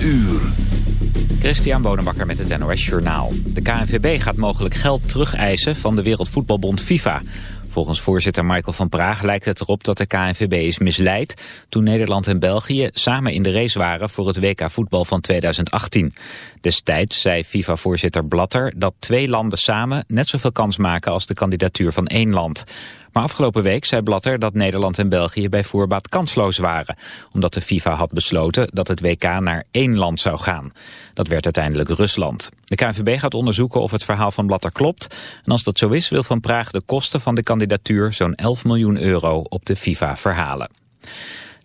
uur. Christian Bonenbakker met het NOS Journaal. De KNVB gaat mogelijk geld terugeisen van de Wereldvoetbalbond FIFA. Volgens voorzitter Michael van Praag lijkt het erop dat de KNVB is misleid... toen Nederland en België samen in de race waren voor het WK voetbal van 2018. Destijds zei FIFA-voorzitter Blatter dat twee landen samen net zoveel kans maken als de kandidatuur van één land. Maar afgelopen week zei Blatter dat Nederland en België bij voorbaat kansloos waren. Omdat de FIFA had besloten dat het WK naar één land zou gaan. Dat werd uiteindelijk Rusland. De KNVB gaat onderzoeken of het verhaal van Blatter klopt. En als dat zo is wil Van Praag de kosten van de kandidatuur zo'n 11 miljoen euro op de FIFA verhalen.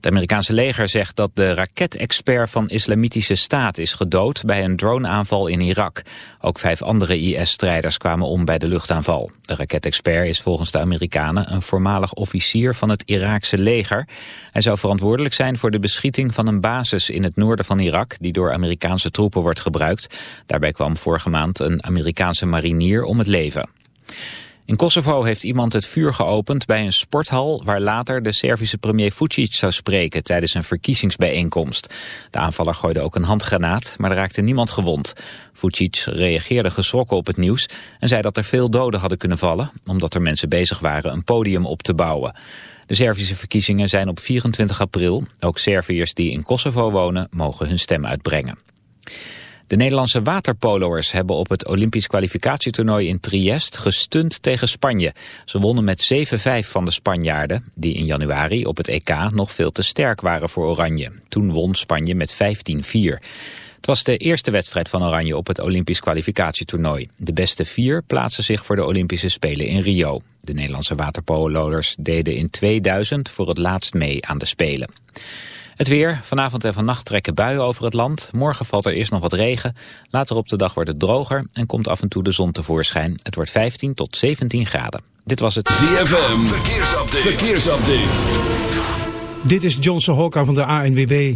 Het Amerikaanse leger zegt dat de raketexpert van Islamitische Staat is gedood bij een droneaanval in Irak. Ook vijf andere IS-strijders kwamen om bij de luchtaanval. De raketexpert is volgens de Amerikanen een voormalig officier van het Iraakse leger. Hij zou verantwoordelijk zijn voor de beschieting van een basis in het noorden van Irak die door Amerikaanse troepen wordt gebruikt. Daarbij kwam vorige maand een Amerikaanse marinier om het leven. In Kosovo heeft iemand het vuur geopend bij een sporthal... waar later de Servische premier Vucic zou spreken tijdens een verkiezingsbijeenkomst. De aanvaller gooide ook een handgranaat, maar er raakte niemand gewond. Vucic reageerde geschrokken op het nieuws en zei dat er veel doden hadden kunnen vallen... omdat er mensen bezig waren een podium op te bouwen. De Servische verkiezingen zijn op 24 april. Ook Serviërs die in Kosovo wonen mogen hun stem uitbrengen. De Nederlandse waterpolo'ers hebben op het Olympisch kwalificatietoernooi in Triest gestund tegen Spanje. Ze wonnen met 7-5 van de Spanjaarden, die in januari op het EK nog veel te sterk waren voor Oranje. Toen won Spanje met 15-4. Het was de eerste wedstrijd van Oranje op het Olympisch kwalificatietoernooi. De beste vier plaatsen zich voor de Olympische Spelen in Rio. De Nederlandse waterpololers deden in 2000 voor het laatst mee aan de Spelen. Het weer. Vanavond en vannacht trekken buien over het land. Morgen valt er eerst nog wat regen. Later op de dag wordt het droger en komt af en toe de zon tevoorschijn. Het wordt 15 tot 17 graden. Dit was het ZFM. Verkeersupdate. Verkeersupdate. Dit is Johnson Hokka van de ANWB.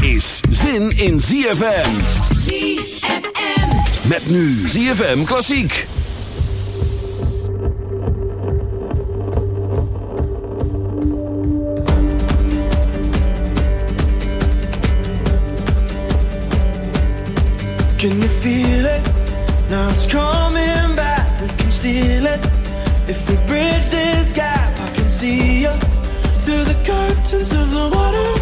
is zin in ZFM. ZFM. Met nu ZFM Klassiek. Can you feel it? Now it's coming back. We can steal it. If we bridge this gap, I can see you through the curtains of the waterfall.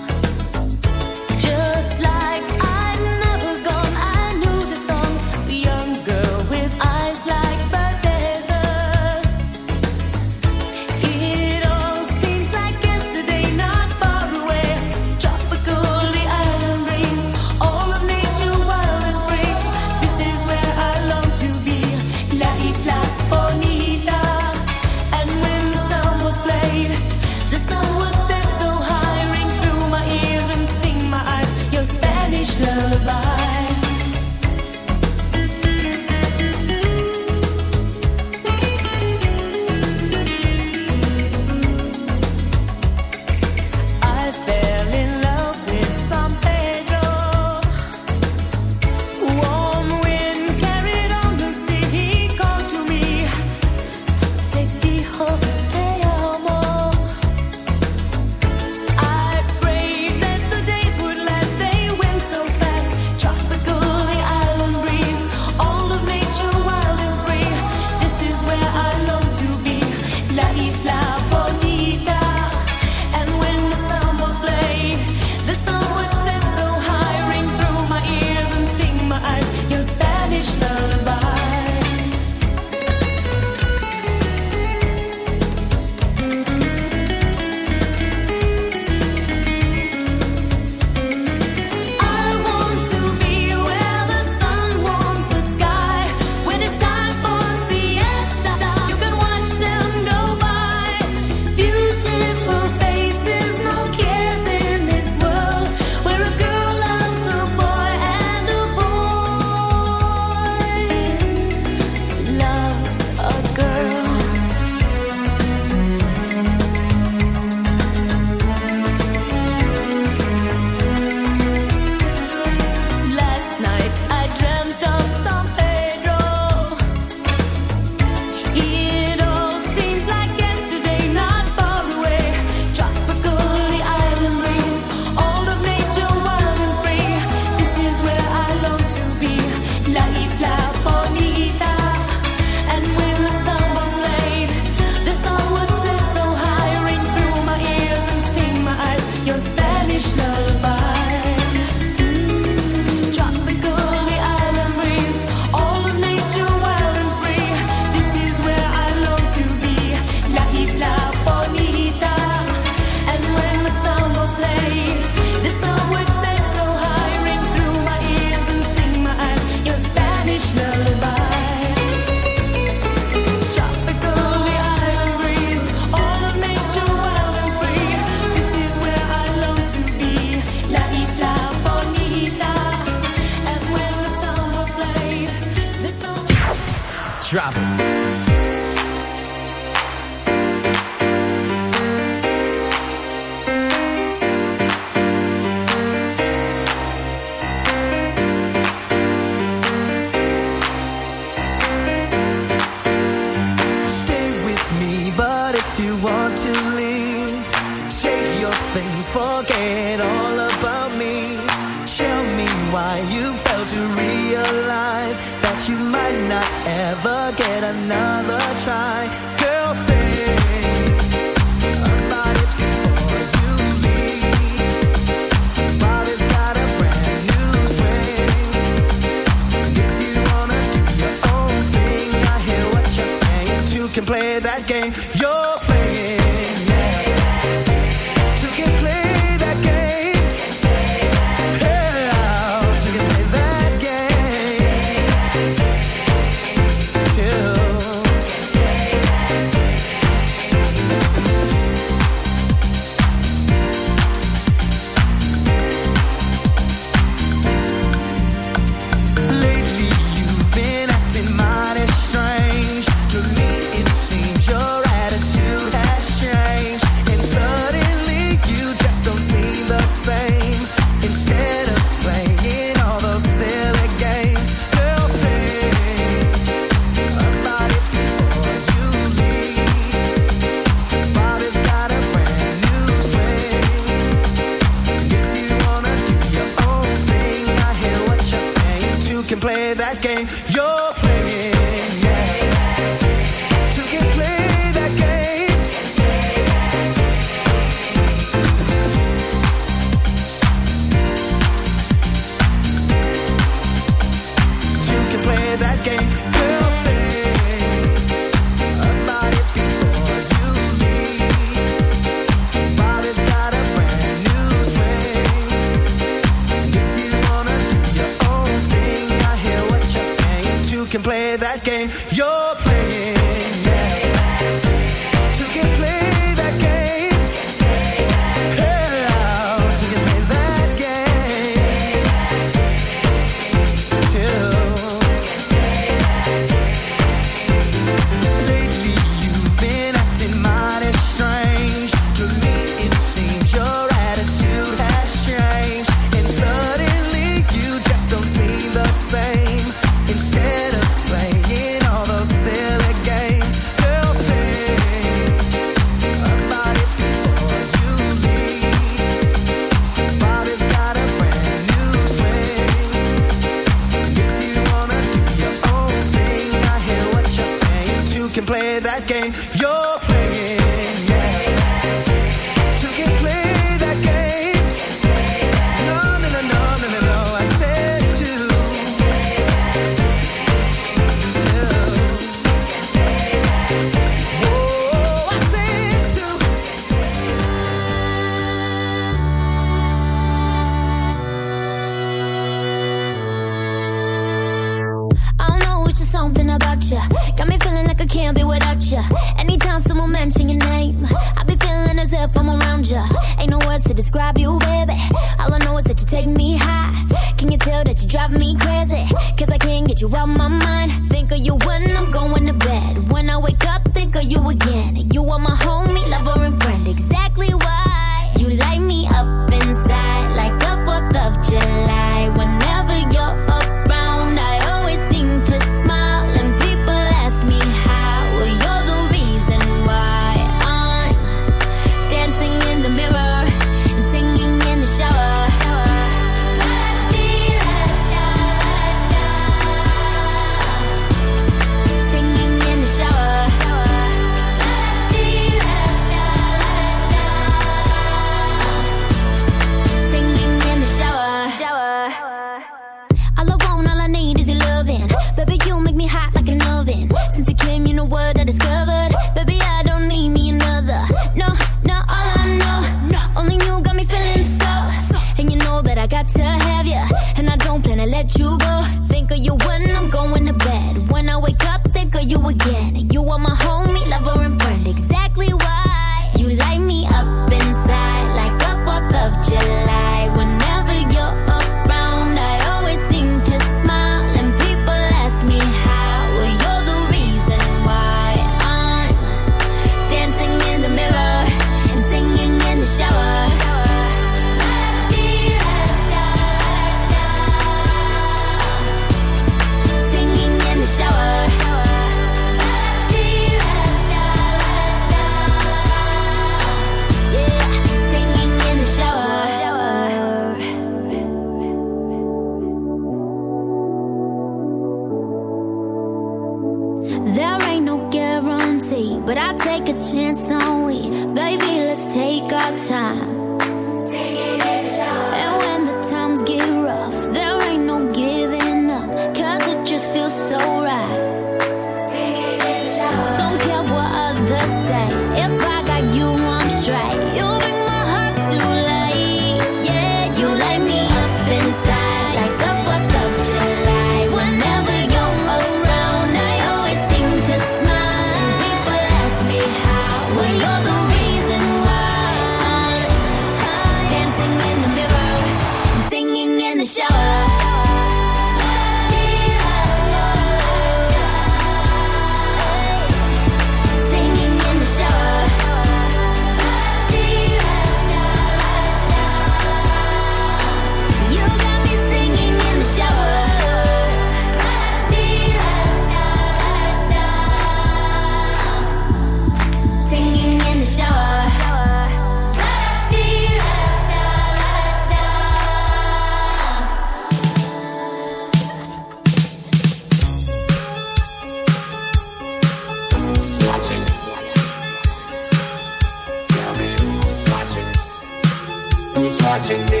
watching me.